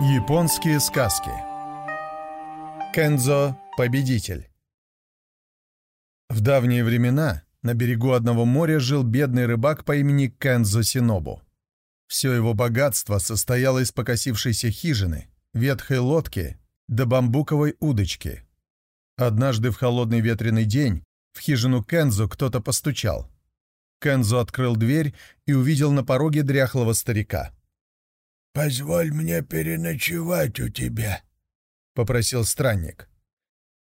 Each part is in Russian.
Японские сказки Кензо – победитель В давние времена на берегу одного моря жил бедный рыбак по имени Кензо Синобу. Все его богатство состояло из покосившейся хижины, ветхой лодки до бамбуковой удочки. Однажды в холодный ветреный день в хижину Кензо кто-то постучал. Кензо открыл дверь и увидел на пороге дряхлого старика – «Позволь мне переночевать у тебя», — попросил странник.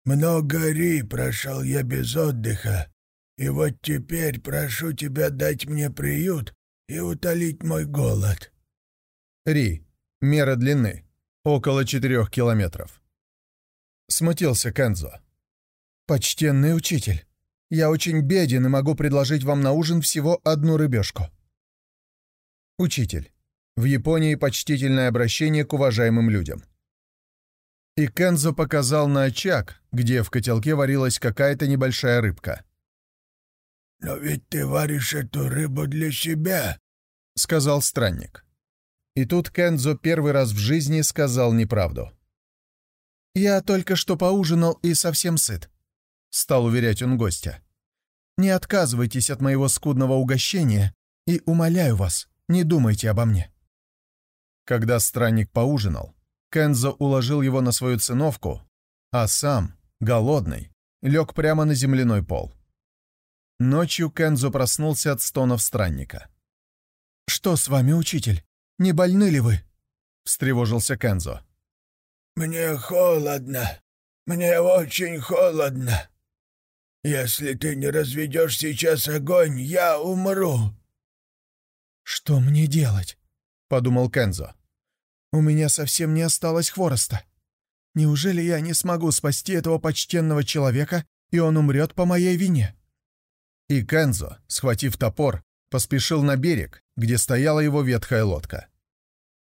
«Много ри прошел я без отдыха, и вот теперь прошу тебя дать мне приют и утолить мой голод». Ри. Мера длины. Около четырех километров. Смутился Кензо. «Почтенный учитель, я очень беден и могу предложить вам на ужин всего одну рыбешку». Учитель. В Японии почтительное обращение к уважаемым людям. И Кензо показал на очаг, где в котелке варилась какая-то небольшая рыбка. «Но ведь ты варишь эту рыбу для себя», — сказал странник. И тут Кензо первый раз в жизни сказал неправду. «Я только что поужинал и совсем сыт», — стал уверять он гостя. «Не отказывайтесь от моего скудного угощения и, умоляю вас, не думайте обо мне». Когда странник поужинал, Кензо уложил его на свою циновку, а сам, голодный, лег прямо на земляной пол. Ночью Кензо проснулся от стонов странника. «Что с вами, учитель? Не больны ли вы?» — встревожился Кензо. «Мне холодно. Мне очень холодно. Если ты не разведешь сейчас огонь, я умру». «Что мне делать?» — подумал Кензо. У меня совсем не осталось хвороста. Неужели я не смогу спасти этого почтенного человека, и он умрет по моей вине?» И Кензо, схватив топор, поспешил на берег, где стояла его ветхая лодка.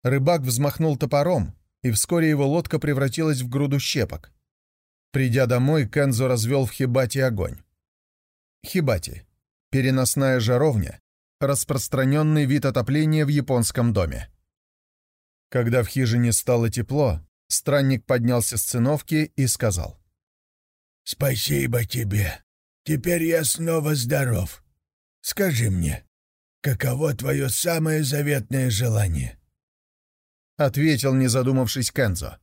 Рыбак взмахнул топором, и вскоре его лодка превратилась в груду щепок. Придя домой, Кензо развел в хибате огонь. Хибати — переносная жаровня, распространенный вид отопления в японском доме. Когда в хижине стало тепло, странник поднялся с циновки и сказал. «Спасибо тебе. Теперь я снова здоров. Скажи мне, каково твое самое заветное желание?» Ответил, не задумавшись, Кензо.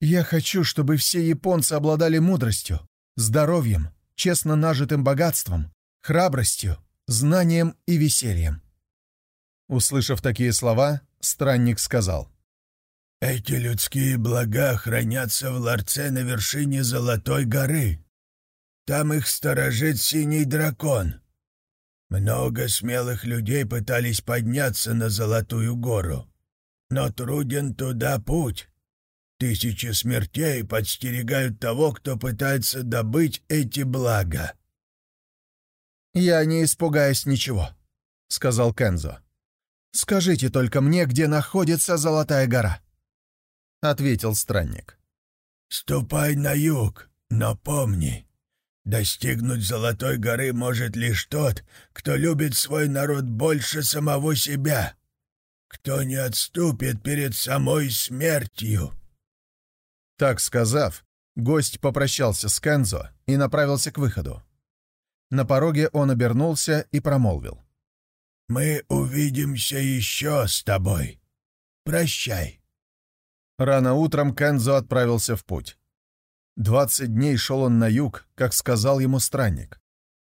«Я хочу, чтобы все японцы обладали мудростью, здоровьем, честно нажитым богатством, храбростью, знанием и весельем». Услышав такие слова, странник сказал. «Эти людские блага хранятся в ларце на вершине Золотой горы. Там их сторожит синий дракон. Много смелых людей пытались подняться на Золотую гору, но труден туда путь. Тысячи смертей подстерегают того, кто пытается добыть эти блага». «Я не испугаюсь ничего», — сказал Кензо. «Скажите только мне, где находится Золотая гора», — ответил странник. «Ступай на юг, но помни, достигнуть Золотой горы может лишь тот, кто любит свой народ больше самого себя, кто не отступит перед самой смертью». Так сказав, гость попрощался с Кензо и направился к выходу. На пороге он обернулся и промолвил. Мы увидимся еще с тобой. Прощай». Рано утром Кензо отправился в путь. Двадцать дней шел он на юг, как сказал ему странник.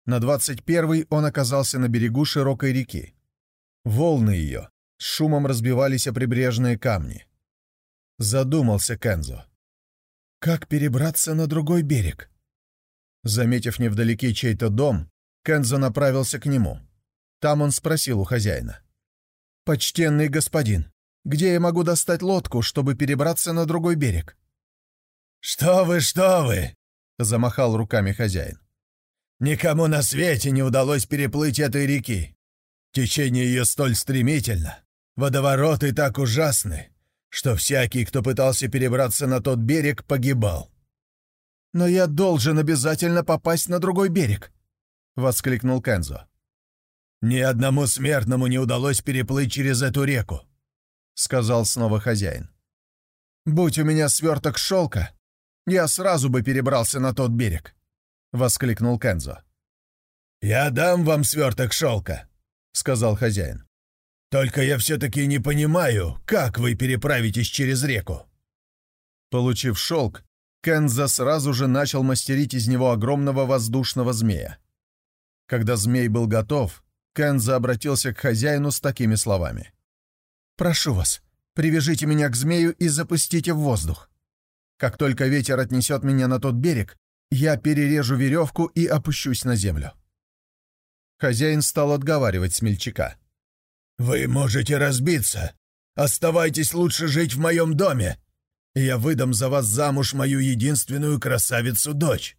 На двадцать первый он оказался на берегу широкой реки. Волны ее шумом разбивались о прибрежные камни. Задумался Кензо. Как перебраться на другой берег? Заметив невдалеке чей-то дом, Кензо направился к нему. Там он спросил у хозяина. «Почтенный господин, где я могу достать лодку, чтобы перебраться на другой берег?» «Что вы, что вы!» — замахал руками хозяин. «Никому на свете не удалось переплыть этой реки. Течение ее столь стремительно, водовороты так ужасны, что всякий, кто пытался перебраться на тот берег, погибал. «Но я должен обязательно попасть на другой берег!» — воскликнул Кензо. «Ни одному смертному не удалось переплыть через эту реку», — сказал снова хозяин. «Будь у меня сверток шелка, я сразу бы перебрался на тот берег», — воскликнул Кензо. «Я дам вам сверток шелка», — сказал хозяин. «Только я все-таки не понимаю, как вы переправитесь через реку». Получив шелк, Кенза сразу же начал мастерить из него огромного воздушного змея. Когда змей был готов, Кенза обратился к хозяину с такими словами. «Прошу вас, привяжите меня к змею и запустите в воздух. Как только ветер отнесет меня на тот берег, я перережу веревку и опущусь на землю». Хозяин стал отговаривать смельчака. «Вы можете разбиться. Оставайтесь лучше жить в моем доме я выдам за вас замуж мою единственную красавицу-дочь.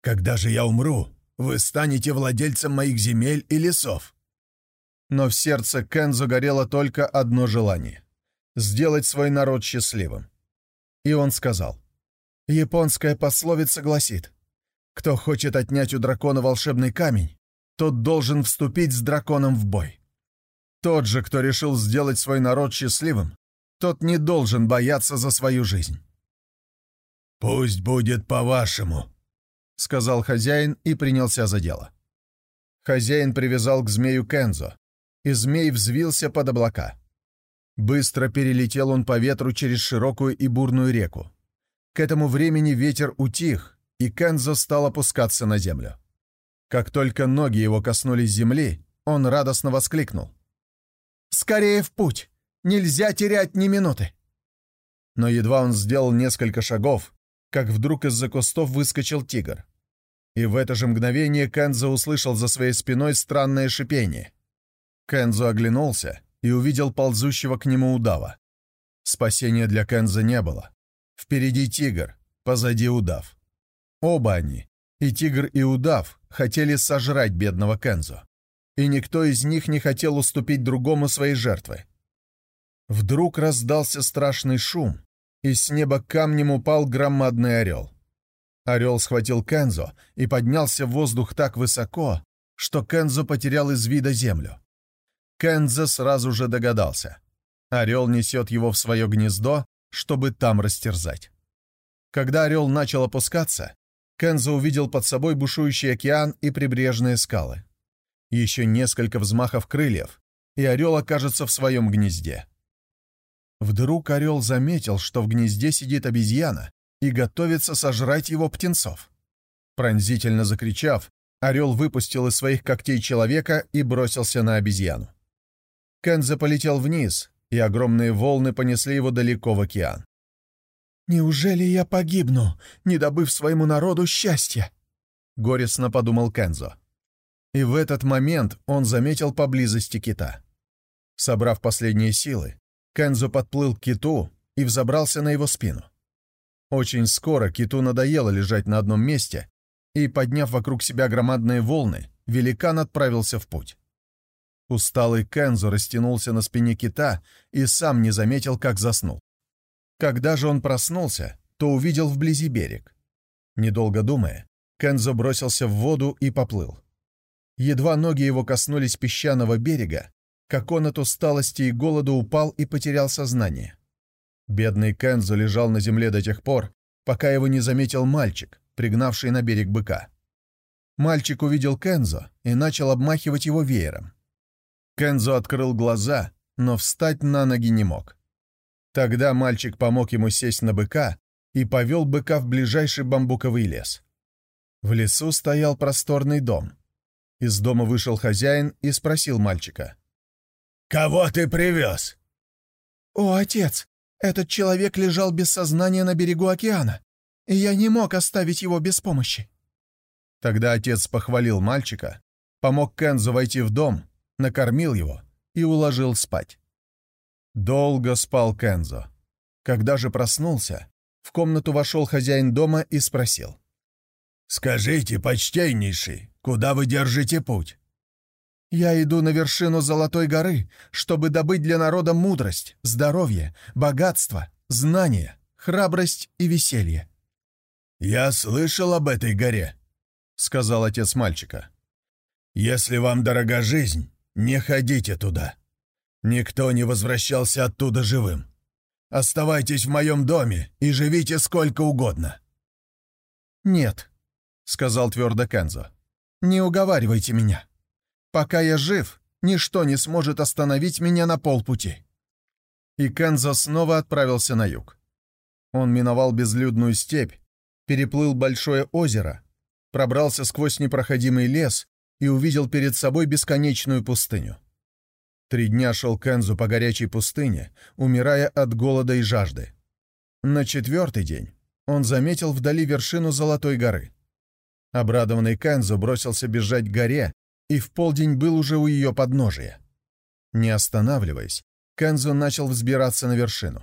Когда же я умру, вы станете владельцем моих земель и лесов». Но в сердце Кензо горело только одно желание — сделать свой народ счастливым. И он сказал, «Японская пословица гласит, кто хочет отнять у дракона волшебный камень, тот должен вступить с драконом в бой. Тот же, кто решил сделать свой народ счастливым, тот не должен бояться за свою жизнь. «Пусть будет по-вашему», — сказал хозяин и принялся за дело. Хозяин привязал к змею Кензо, и змей взвился под облака. Быстро перелетел он по ветру через широкую и бурную реку. К этому времени ветер утих, и Кензо стал опускаться на землю. Как только ноги его коснулись земли, он радостно воскликнул. «Скорее в путь! Нельзя терять ни минуты!» Но едва он сделал несколько шагов, как вдруг из-за кустов выскочил тигр. И в это же мгновение Кензо услышал за своей спиной странное шипение. Кензо оглянулся и увидел ползущего к нему удава. Спасения для Кензо не было. Впереди тигр, позади удав. Оба они, и тигр, и удав, хотели сожрать бедного Кензо. И никто из них не хотел уступить другому своей жертвы. Вдруг раздался страшный шум, и с неба камнем упал громадный орел. Орел схватил Кензо и поднялся в воздух так высоко, что Кензо потерял из вида землю. Кензо сразу же догадался. Орел несет его в свое гнездо, чтобы там растерзать. Когда орел начал опускаться, Кензо увидел под собой бушующий океан и прибрежные скалы. Еще несколько взмахов крыльев, и орел окажется в своем гнезде. Вдруг орел заметил, что в гнезде сидит обезьяна и готовится сожрать его птенцов. Пронзительно закричав, орел выпустил из своих когтей человека и бросился на обезьяну. Кенза полетел вниз, и огромные волны понесли его далеко в океан. «Неужели я погибну, не добыв своему народу счастья?» — горестно подумал Кензо. И в этот момент он заметил поблизости кита. Собрав последние силы, Кензо подплыл к киту и взобрался на его спину. Очень скоро киту надоело лежать на одном месте, и, подняв вокруг себя громадные волны, великан отправился в путь. Усталый Кензо растянулся на спине кита и сам не заметил, как заснул. Когда же он проснулся, то увидел вблизи берег. Недолго думая, Кензо бросился в воду и поплыл. Едва ноги его коснулись песчаного берега, как он от усталости и голода упал и потерял сознание. Бедный Кензо лежал на земле до тех пор, пока его не заметил мальчик, пригнавший на берег быка. Мальчик увидел Кензо и начал обмахивать его веером. Кензо открыл глаза, но встать на ноги не мог. Тогда мальчик помог ему сесть на быка и повел быка в ближайший бамбуковый лес. В лесу стоял просторный дом. Из дома вышел хозяин и спросил мальчика. «Кого ты привез?» «О, отец, этот человек лежал без сознания на берегу океана, и я не мог оставить его без помощи». Тогда отец похвалил мальчика, помог Кензу войти в дом, накормил его и уложил спать. Долго спал Кензо. Когда же проснулся, в комнату вошел хозяин дома и спросил. «Скажите, почтеннейший, куда вы держите путь?» Я иду на вершину Золотой горы, чтобы добыть для народа мудрость, здоровье, богатство, знания, храбрость и веселье». «Я слышал об этой горе», — сказал отец мальчика. «Если вам дорога жизнь, не ходите туда. Никто не возвращался оттуда живым. Оставайтесь в моем доме и живите сколько угодно». «Нет», — сказал твердо Кензо. «Не уговаривайте меня. Пока я жив, ничто не сможет остановить меня на полпути». И Кензо снова отправился на юг. Он миновал безлюдную степь, переплыл большое озеро, пробрался сквозь непроходимый лес и увидел перед собой бесконечную пустыню. Три дня шел Кензу по горячей пустыне, умирая от голода и жажды. На четвертый день он заметил вдали вершину Золотой горы. Обрадованный Кензу бросился бежать к горе и в полдень был уже у ее подножия. Не останавливаясь, Кензу начал взбираться на вершину.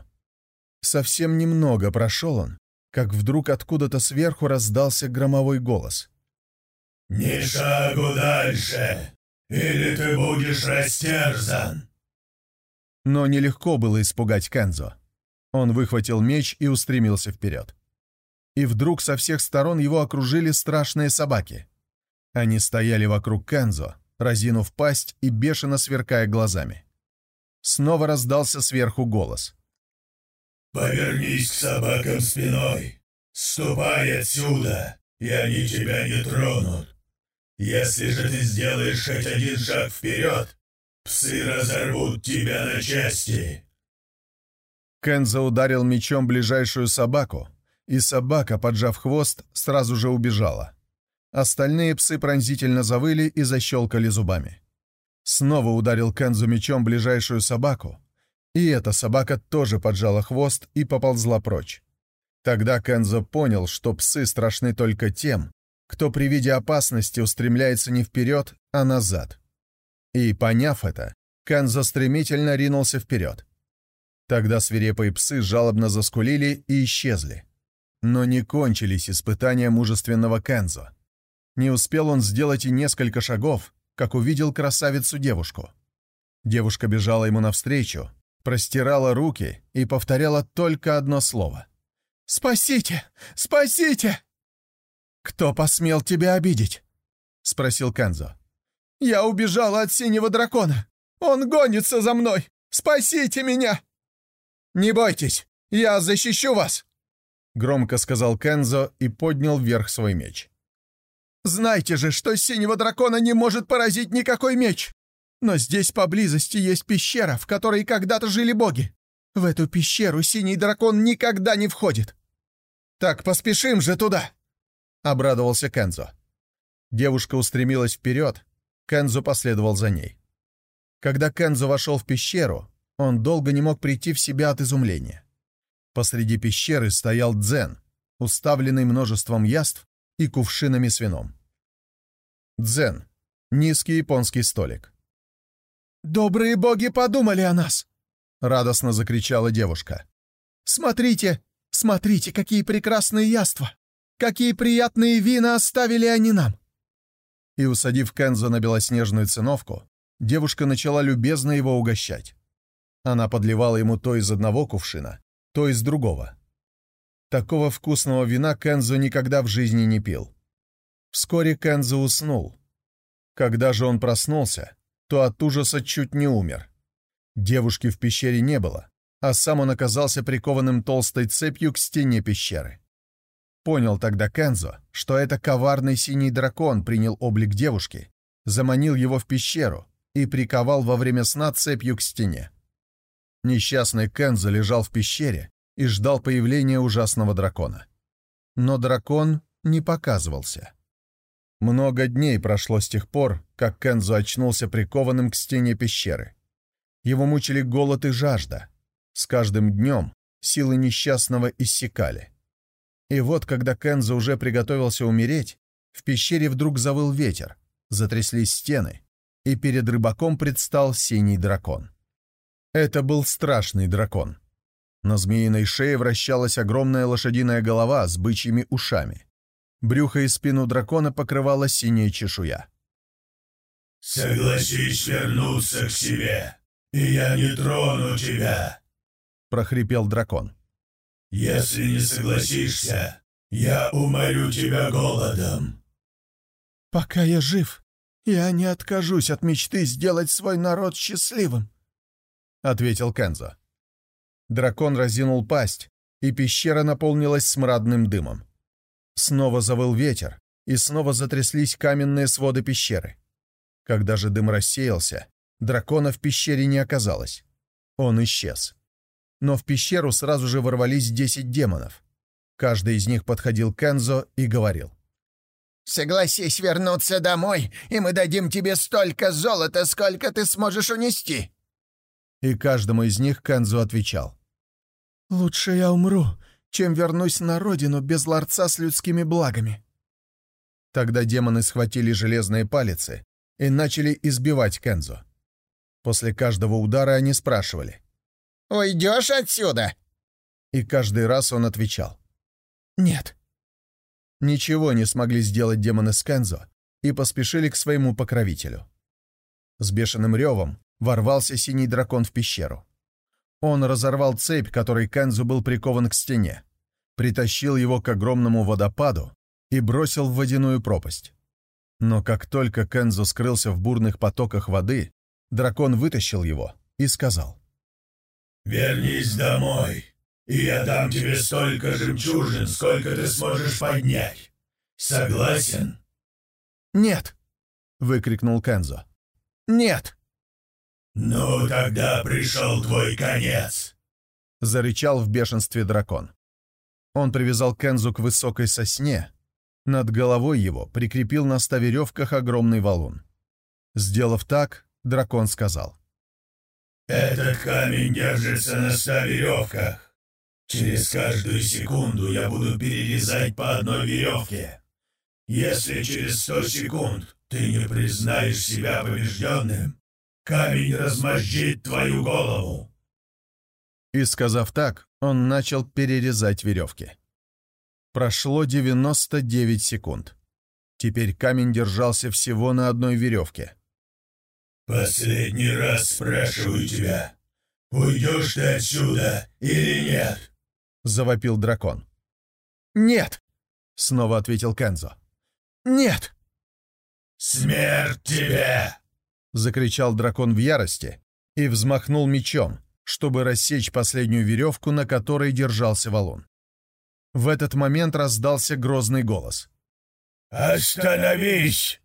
Совсем немного прошел он, как вдруг откуда-то сверху раздался громовой голос. «Ни шагу дальше, или ты будешь растерзан!» Но нелегко было испугать Кензо. Он выхватил меч и устремился вперед. И вдруг со всех сторон его окружили страшные собаки. Они стояли вокруг Кензо, разинув пасть и бешено сверкая глазами. Снова раздался сверху голос. «Повернись к собакам спиной! Ступай отсюда, и они тебя не тронут! Если же ты сделаешь хоть один шаг вперед, псы разорвут тебя на части!» Кенза ударил мечом ближайшую собаку, и собака, поджав хвост, сразу же убежала. Остальные псы пронзительно завыли и защелкали зубами. Снова ударил Кензу мечом ближайшую собаку, и эта собака тоже поджала хвост и поползла прочь. Тогда Кензо понял, что псы страшны только тем, кто при виде опасности устремляется не вперед, а назад. И, поняв это, Кензо стремительно ринулся вперед. Тогда свирепые псы жалобно заскулили и исчезли. Но не кончились испытания мужественного Кензо. Не успел он сделать и несколько шагов, как увидел красавицу-девушку. Девушка бежала ему навстречу, простирала руки и повторяла только одно слово. «Спасите! Спасите!» «Кто посмел тебя обидеть?» — спросил Канзо. «Я убежала от синего дракона! Он гонится за мной! Спасите меня!» «Не бойтесь, я защищу вас!» — громко сказал Кензо и поднял вверх свой меч. Знайте же, что синего дракона не может поразить никакой меч. Но здесь поблизости есть пещера, в которой когда-то жили боги. В эту пещеру синий дракон никогда не входит. Так поспешим же туда!» — обрадовался Кензо. Девушка устремилась вперед, Кензо последовал за ней. Когда Кензо вошел в пещеру, он долго не мог прийти в себя от изумления. Посреди пещеры стоял дзен, уставленный множеством яств и кувшинами с вином. Дзен. Низкий японский столик. «Добрые боги подумали о нас!» — радостно закричала девушка. «Смотрите, смотрите, какие прекрасные яства! Какие приятные вина оставили они нам!» И, усадив Кензо на белоснежную циновку, девушка начала любезно его угощать. Она подливала ему то из одного кувшина, то из другого. Такого вкусного вина Кензо никогда в жизни не пил. Вскоре Кензо уснул. Когда же он проснулся, то от ужаса чуть не умер. Девушки в пещере не было, а сам он оказался прикованным толстой цепью к стене пещеры. Понял тогда Кензо, что это коварный синий дракон принял облик девушки, заманил его в пещеру и приковал во время сна цепью к стене. Несчастный Кензо лежал в пещере, и ждал появления ужасного дракона. Но дракон не показывался. Много дней прошло с тех пор, как Кензо очнулся прикованным к стене пещеры. Его мучили голод и жажда. С каждым днем силы несчастного иссякали. И вот, когда Кензо уже приготовился умереть, в пещере вдруг завыл ветер, затряслись стены, и перед рыбаком предстал синий дракон. Это был страшный дракон — на змеиной шее вращалась огромная лошадиная голова с бычьими ушами. Брюхо и спину дракона покрывала синяя чешуя. «Согласись вернуться к себе, и я не трону тебя!» — прохрипел дракон. «Если не согласишься, Я уморю тебя голодом». «Пока я жив, я не откажусь от мечты сделать свой народ счастливым», — ответил Кензо. Дракон разинул пасть, и пещера наполнилась смрадным дымом. Снова завыл ветер, и снова затряслись каменные своды пещеры. Когда же дым рассеялся, дракона в пещере не оказалось. Он исчез. Но в пещеру сразу же ворвались десять демонов. Каждый из них подходил к Энзо и говорил. «Согласись вернуться домой, и мы дадим тебе столько золота, сколько ты сможешь унести!» И каждому из них Кензо отвечал. «Лучше я умру, чем вернусь на родину без ларца с людскими благами». Тогда демоны схватили железные палицы и начали избивать Кензо. После каждого удара они спрашивали. «Уйдешь отсюда?» И каждый раз он отвечал. «Нет». Ничего не смогли сделать демоны с Кензо и поспешили к своему покровителю. С бешеным ревом ворвался синий дракон в пещеру. Он разорвал цепь, которой Кензо был прикован к стене, притащил его к огромному водопаду и бросил в водяную пропасть. Но как только Кензо скрылся в бурных потоках воды, дракон вытащил его и сказал. «Вернись домой и я дам тебе столько жемчужин, сколько ты сможешь поднять. Согласен?» «Нет!» — выкрикнул Кензо. «Нет!» «Ну, тогда пришел твой конец!» — зарычал в бешенстве дракон. Он привязал Кензу к высокой сосне. Над головой его прикрепил на ста веревках огромный валун. Сделав так, дракон сказал. «Этот камень держится на ста веревках. Через каждую секунду я буду перерезать по одной веревке. Если через сто секунд ты не признаешь себя побежденным, камень размозжит твою голову». И сказав так, он начал перерезать веревки. Прошло 99 секунд. Теперь камень держался всего на одной веревке. «Последний раз спрашиваю тебя, уйдешь ты отсюда или нет?» — завопил дракон. «Нет!» — снова ответил Кензо. «Нет!» «Смерть тебе!» — закричал дракон в ярости и взмахнул мечом, чтобы рассечь последнюю веревку, на которой держался валун. В этот момент раздался грозный голос. «Остановись!»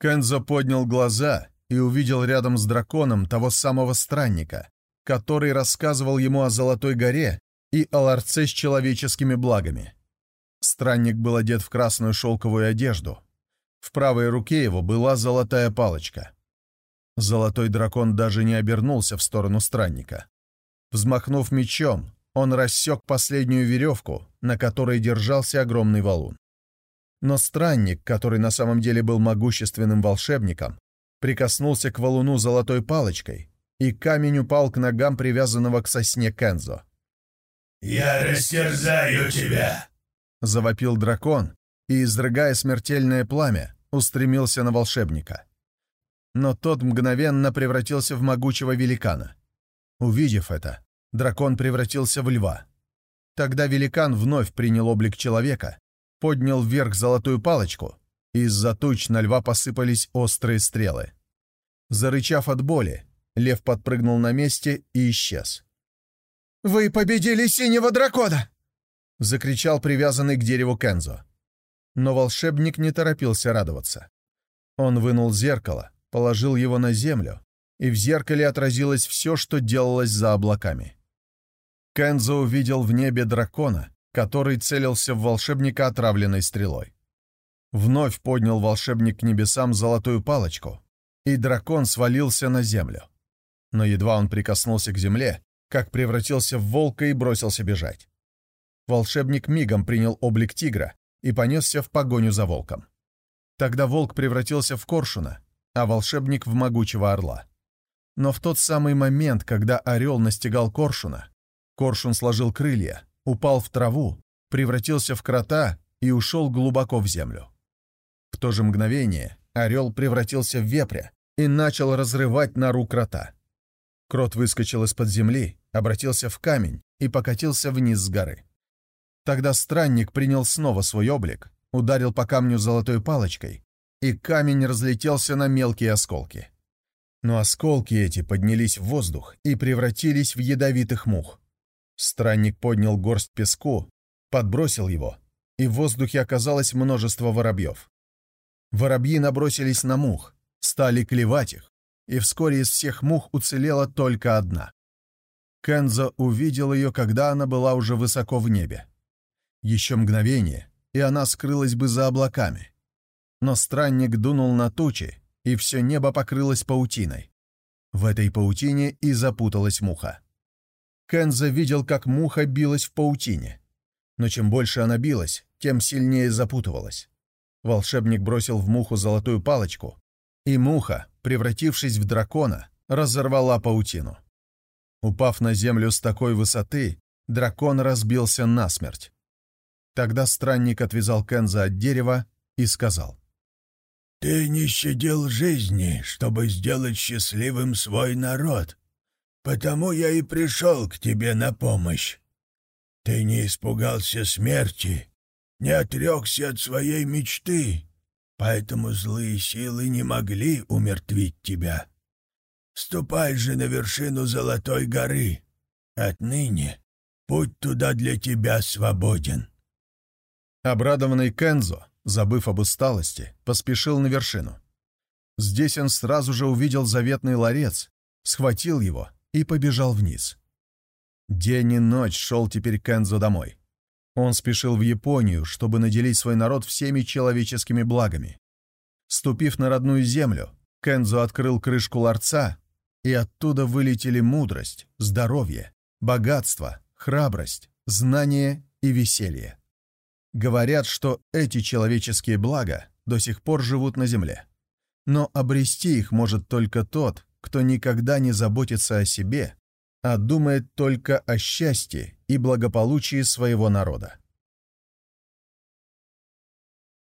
Кензо поднял глаза и увидел рядом с драконом того самого странника, который рассказывал ему о Золотой горе и о ларце с человеческими благами. Странник был одет в красную шелковую одежду. В правой руке его была золотая палочка. Золотой дракон даже не обернулся в сторону странника. Взмахнув мечом, он рассек последнюю веревку, на которой держался огромный валун. Но странник, который на самом деле был могущественным волшебником, прикоснулся к валуну золотой палочкой, и камень упал к ногам привязанного к сосне Кензо. «Я растерзаю тебя!» — завопил дракон и, изрыгая смертельное пламя, устремился на волшебника. Но тот мгновенно превратился в могучего великана. Увидев это, дракон превратился в льва. Тогда великан вновь принял облик человека, поднял вверх золотую палочку, и из-за туч на льва посыпались острые стрелы. Зарычав от боли, лев подпрыгнул на месте и исчез. «Вы победили синего дракона!» — закричал привязанный к дереву Кензо. Но волшебник не торопился радоваться. Он вынул зеркало, положил его на землю, и в зеркале отразилось все, что делалось за облаками. Кензо увидел в небе дракона, который целился в волшебника отравленной стрелой. Вновь поднял волшебник к небесам золотую палочку, и дракон свалился на землю. Но едва он прикоснулся к земле, как превратился в волка и бросился бежать. Волшебник мигом принял облик тигра и понесся в погоню за волком. Тогда волк превратился в коршуна, а волшебник в могучего орла. Но в тот самый момент, когда орел настигал коршуна, коршун сложил крылья, упал в траву, превратился в крота и ушел глубоко в землю. В то же мгновение орел превратился в вепря и начал разрывать нору крота. Крот выскочил из-под земли обратился в камень и покатился вниз с горы. Тогда странник принял снова свой облик, ударил по камню золотой палочкой, и камень разлетелся на мелкие осколки. Но осколки эти поднялись в воздух и превратились в ядовитых мух. Странник поднял горсть песку, подбросил его, и в воздухе оказалось множество воробьев. Воробьи набросились на мух, стали клевать их, и вскоре из всех мух уцелела только одна. Кензо увидел ее, когда она была уже высоко в небе. Еще мгновение, и она скрылась бы за облаками. Но странник дунул на тучи, и все небо покрылось паутиной. В этой паутине и запуталась муха. Кенза видел, как муха билась в паутине. Но чем больше она билась, тем сильнее запутывалась. Волшебник бросил в муху золотую палочку, и муха, превратившись в дракона, разорвала паутину. Упав на землю с такой высоты, дракон разбился насмерть. Тогда странник отвязал Кенза от дерева и сказал. «Ты не щадил жизни, чтобы сделать счастливым свой народ, потому я и пришел к тебе на помощь. Ты не испугался смерти, не отрекся от своей мечты, поэтому злые силы не могли умертвить тебя. Ступай же на вершину Золотой горы. Отныне путь туда для тебя свободен». Обрадованный Кензо, забыв об усталости, поспешил на вершину. Здесь он сразу же увидел заветный ларец, схватил его и побежал вниз. День и ночь шел теперь Кензо домой. Он спешил в Японию, чтобы наделить свой народ всеми человеческими благами. Ступив на родную землю, Кензо открыл крышку ларца, и оттуда вылетели мудрость, здоровье, богатство, храбрость, знание и веселье. Говорят, что эти человеческие блага до сих пор живут на земле. Но обрести их может только тот, кто никогда не заботится о себе, а думает только о счастье и благополучии своего народа.